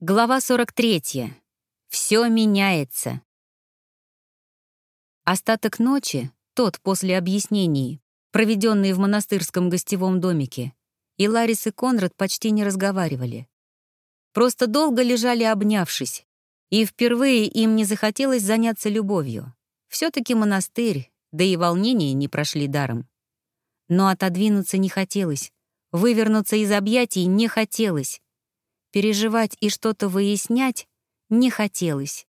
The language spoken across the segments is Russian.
Глава 43. Все меняется. Остаток ночи, тот после объяснений, проведенный в монастырском гостевом домике, и Ларис и Конрад почти не разговаривали. Просто долго лежали обнявшись, и впервые им не захотелось заняться любовью. все таки монастырь, да и волнения не прошли даром. Но отодвинуться не хотелось, вывернуться из объятий не хотелось, Переживать и что-то выяснять не хотелось.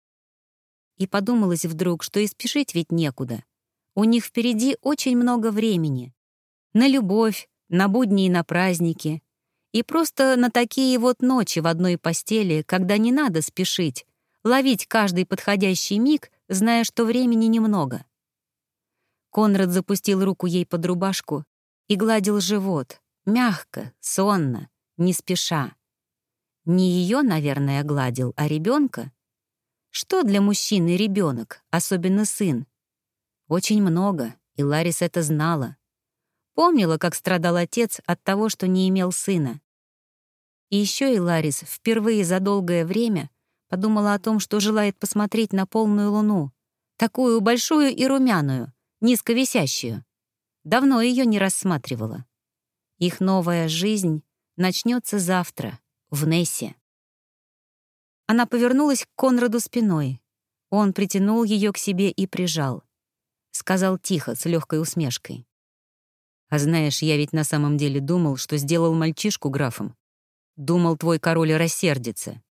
И подумалось вдруг, что и спешить ведь некуда. У них впереди очень много времени. На любовь, на будни и на праздники. И просто на такие вот ночи в одной постели, когда не надо спешить, ловить каждый подходящий миг, зная, что времени немного. Конрад запустил руку ей под рубашку и гладил живот, мягко, сонно, не спеша. Не ее, наверное, гладил, а ребенка. Что для мужчины ребенок, особенно сын? Очень много, и Ларис это знала. Помнила, как страдал отец от того, что не имел сына. И еще и Ларис впервые за долгое время подумала о том, что желает посмотреть на полную луну, такую большую и румяную, низко висящую. Давно ее не рассматривала. Их новая жизнь начнется завтра, в Нессе. Она повернулась к Конраду спиной. Он притянул ее к себе и прижал. Сказал тихо, с легкой усмешкой. «А знаешь, я ведь на самом деле думал, что сделал мальчишку графом. Думал, твой король рассердится».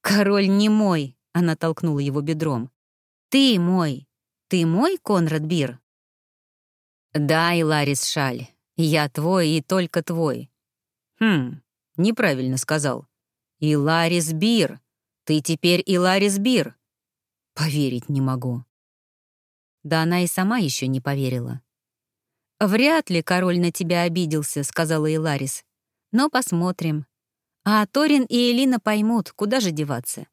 «Король не мой», — она толкнула его бедром. «Ты мой. Ты мой, Конрад Бир?» «Да, Ларис Шаль. Я твой и только твой». «Хм, Неправильно сказал. «Иларис Бир! Ты теперь Иларис Бир!» Поверить не могу. Да она и сама еще не поверила. «Вряд ли король на тебя обиделся», — сказала Иларис. «Но посмотрим. А Торин и Элина поймут, куда же деваться.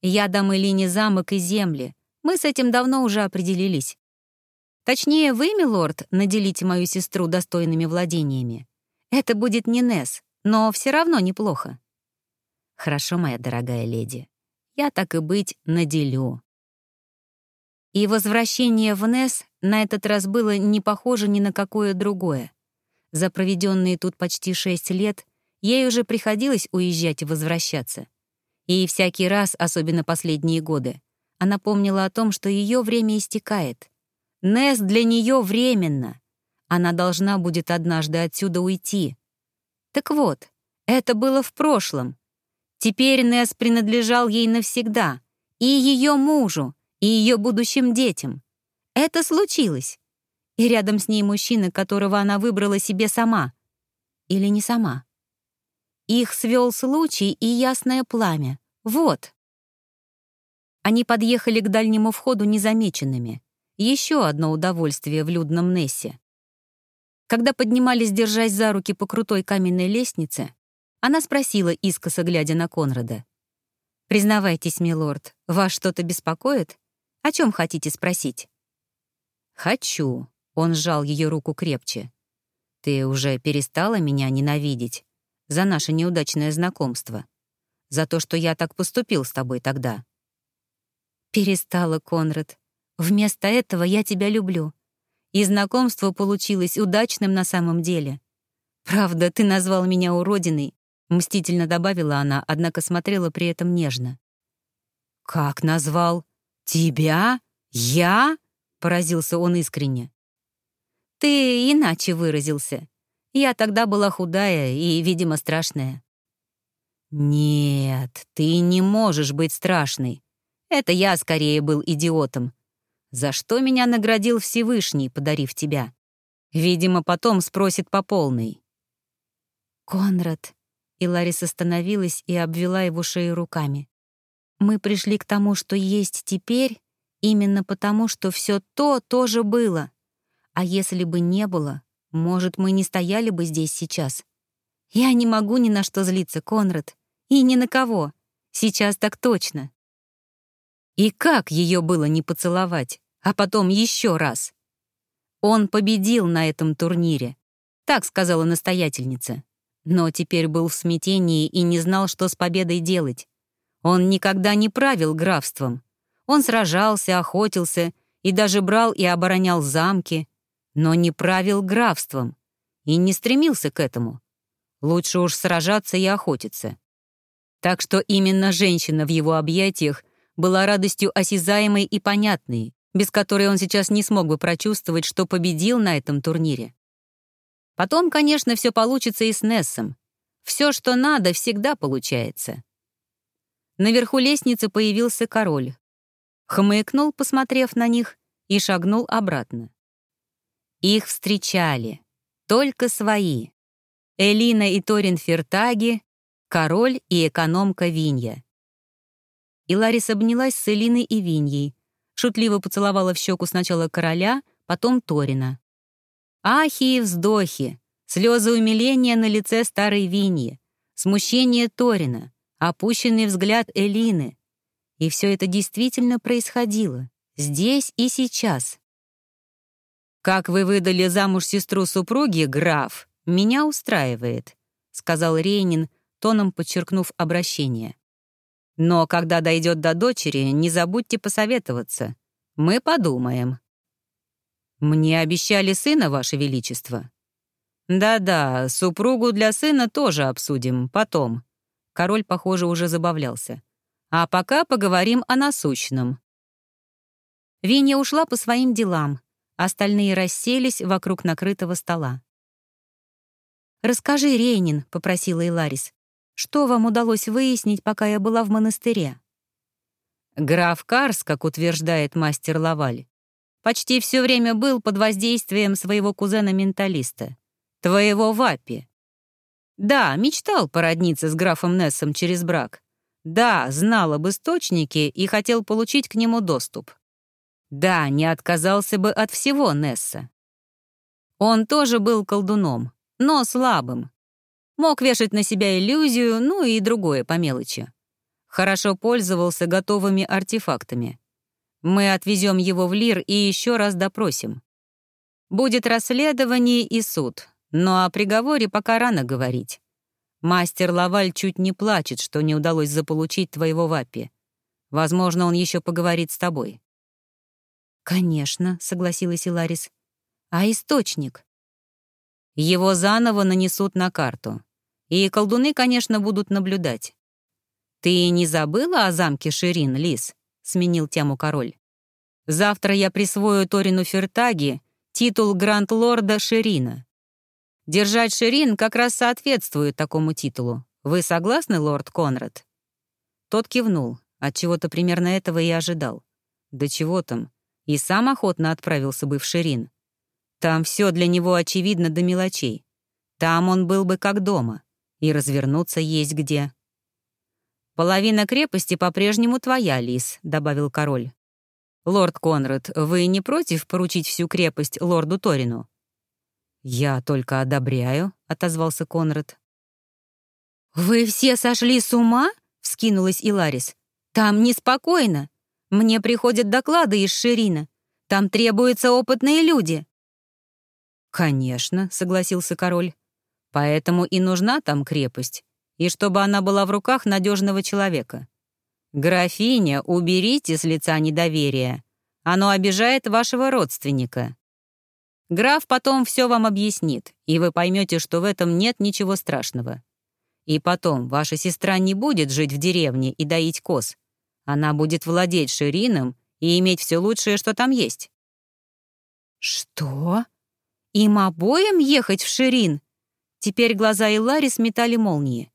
Я дам Элине замок и земли. Мы с этим давно уже определились. Точнее, вы, милорд, наделите мою сестру достойными владениями. Это будет не Несс, но все равно неплохо. Хорошо, моя дорогая леди. Я так и быть наделю. И возвращение в Нес на этот раз было не похоже ни на какое другое. За проведенные тут почти шесть лет ей уже приходилось уезжать и возвращаться. И всякий раз, особенно последние годы, она помнила о том, что ее время истекает. Нес для нее временно. Она должна будет однажды отсюда уйти, так вот, это было в прошлом. Теперь Несс принадлежал ей навсегда, и ее мужу, и ее будущим детям. Это случилось. И рядом с ней мужчина, которого она выбрала себе сама. Или не сама. Их свел случай и ясное пламя. Вот. Они подъехали к дальнему входу незамеченными. Еще одно удовольствие в людном Нессе. Когда поднимались, держась за руки по крутой каменной лестнице, она спросила, искоса глядя на Конрада. «Признавайтесь, милорд, вас что-то беспокоит? О чем хотите спросить?» «Хочу», — он сжал ее руку крепче. «Ты уже перестала меня ненавидеть за наше неудачное знакомство, за то, что я так поступил с тобой тогда». «Перестала, Конрад. Вместо этого я тебя люблю. И знакомство получилось удачным на самом деле. «Правда, ты назвал меня уродиной», — мстительно добавила она, однако смотрела при этом нежно. «Как назвал? Тебя? Я?» — поразился он искренне. «Ты иначе выразился. Я тогда была худая и, видимо, страшная». «Нет, ты не можешь быть страшной. Это я скорее был идиотом. За что меня наградил Всевышний, подарив тебя? Видимо, потом спросит по полной. «Конрад», — и Ларис остановилась и обвела его шею руками. «Мы пришли к тому, что есть теперь, именно потому, что все то тоже было. А если бы не было, может, мы не стояли бы здесь сейчас. Я не могу ни на что злиться, Конрад, и ни на кого. Сейчас так точно. И как ее было не поцеловать, а потом еще раз? Он победил на этом турнире, так сказала настоятельница. но теперь был в смятении и не знал, что с победой делать. Он никогда не правил графством. Он сражался, охотился и даже брал и оборонял замки, но не правил графством и не стремился к этому. Лучше уж сражаться и охотиться. Так что именно женщина в его объятиях была радостью осязаемой и понятной, без которой он сейчас не смог бы прочувствовать, что победил на этом турнире. Потом, конечно, все получится и с Нессом. Все, что надо, всегда получается. Наверху лестницы появился король. Хмыкнул, посмотрев на них, и шагнул обратно. Их встречали. Только свои. Элина и Торин Фертаги, король и экономка Винья. И Ларис обнялась с Элиной и Виньей, шутливо поцеловала в щеку сначала короля, потом Торина. Ахи и вздохи, слезы умиления на лице старой Виньи, смущение Торина, опущенный взгляд Элины. И все это действительно происходило, здесь и сейчас. «Как вы выдали замуж сестру супруги, граф, меня устраивает», — сказал Рейнин, тоном подчеркнув обращение. Но когда дойдет до дочери, не забудьте посоветоваться. Мы подумаем. Мне обещали сына, Ваше Величество. Да-да, супругу для сына тоже обсудим, потом. Король, похоже, уже забавлялся. А пока поговорим о насущном. Винья ушла по своим делам. Остальные расселись вокруг накрытого стола. «Расскажи, Рейнин», — попросила Иларис, что вам удалось выяснить, пока я была в монастыре?» Граф Карс, как утверждает мастер Лаваль, почти все время был под воздействием своего кузена-менталиста, твоего Вапи. Да, мечтал породниться с графом Нессом через брак. Да, знал об источнике и хотел получить к нему доступ. Да, не отказался бы от всего Несса. Он тоже был колдуном, но слабым, Мог вешать на себя иллюзию, ну и другое по мелочи. Хорошо пользовался готовыми артефактами. Мы отвезем его в Лир и еще раз допросим. Будет расследование и суд, но о приговоре пока рано говорить. Мастер Лаваль чуть не плачет, что не удалось заполучить твоего Вапи. Возможно, он еще поговорит с тобой. «Конечно», — согласилась Иларис. «А источник?» «Его заново нанесут на карту. И колдуны, конечно, будут наблюдать. «Ты не забыла о замке Ширин, Лис?» — сменил тему король. «Завтра я присвою Торину Фертаги титул Гранд-лорда Ширина. Держать Ширин как раз соответствует такому титулу. Вы согласны, лорд Конрад?» Тот кивнул, от чего то примерно этого и ожидал. Да чего там, и сам охотно отправился бы в Ширин. Там все для него очевидно до мелочей. Там он был бы как дома и развернуться есть где. «Половина крепости по-прежнему твоя, Лис», — добавил король. «Лорд Конрад, вы не против поручить всю крепость лорду Торину?» «Я только одобряю», — отозвался Конрад. «Вы все сошли с ума?» — вскинулась Иларис. «Там неспокойно. Мне приходят доклады из Ширина. Там требуются опытные люди». «Конечно», — согласился король. Поэтому и нужна там крепость, и чтобы она была в руках надежного человека. Графиня, уберите с лица недоверие. Оно обижает вашего родственника. Граф потом все вам объяснит, и вы поймете, что в этом нет ничего страшного. И потом, ваша сестра не будет жить в деревне и доить коз. Она будет владеть Ширином и иметь все лучшее, что там есть. «Что? Им обоим ехать в Ширин?» Теперь глаза Илари сметали молнии.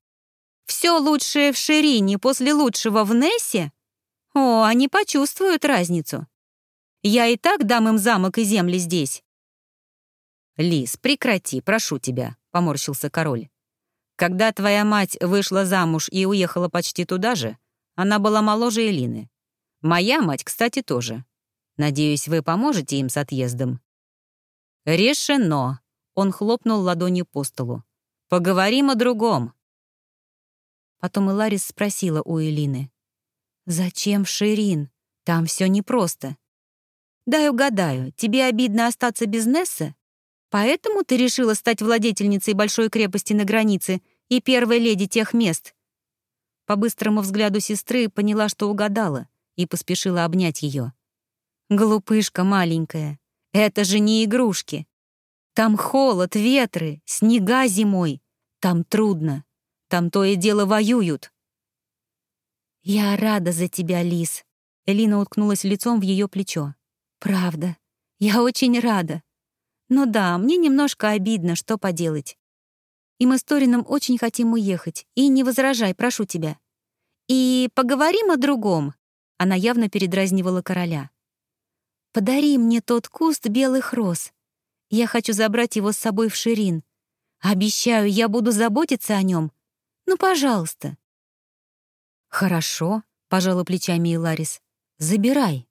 «Все лучшее в Ширине после лучшего в Нессе? О, они почувствуют разницу. Я и так дам им замок и земли здесь». «Лис, прекрати, прошу тебя», — поморщился король. «Когда твоя мать вышла замуж и уехала почти туда же, она была моложе Элины. Моя мать, кстати, тоже. Надеюсь, вы поможете им с отъездом». «Решено», он хлопнул ладонью по столу. «Поговорим о другом». Потом Иларис спросила у Элины. «Зачем Ширин? Там все непросто. Дай угадаю, тебе обидно остаться без Несса? Поэтому ты решила стать владетельницей большой крепости на границе и первой леди тех мест. По быстрому взгляду сестры поняла, что угадала, и поспешила обнять ее. «Глупышка маленькая, это же не игрушки. Там холод, ветры, снега зимой. Там трудно. Там то и дело воюют». «Я рада за тебя, Лис», — Элина уткнулась лицом в ее плечо. «Правда, я очень рада. Но да, мне немножко обидно, что поделать. И мы с Торином очень хотим уехать. И не возражай, прошу тебя. И поговорим о другом. Она явно передразнивала короля. Подари мне тот куст белых роз. Я хочу забрать его с собой в Ширин. Обещаю, я буду заботиться о нем. Ну, пожалуйста. Хорошо, пожала плечами Иларис. Забирай.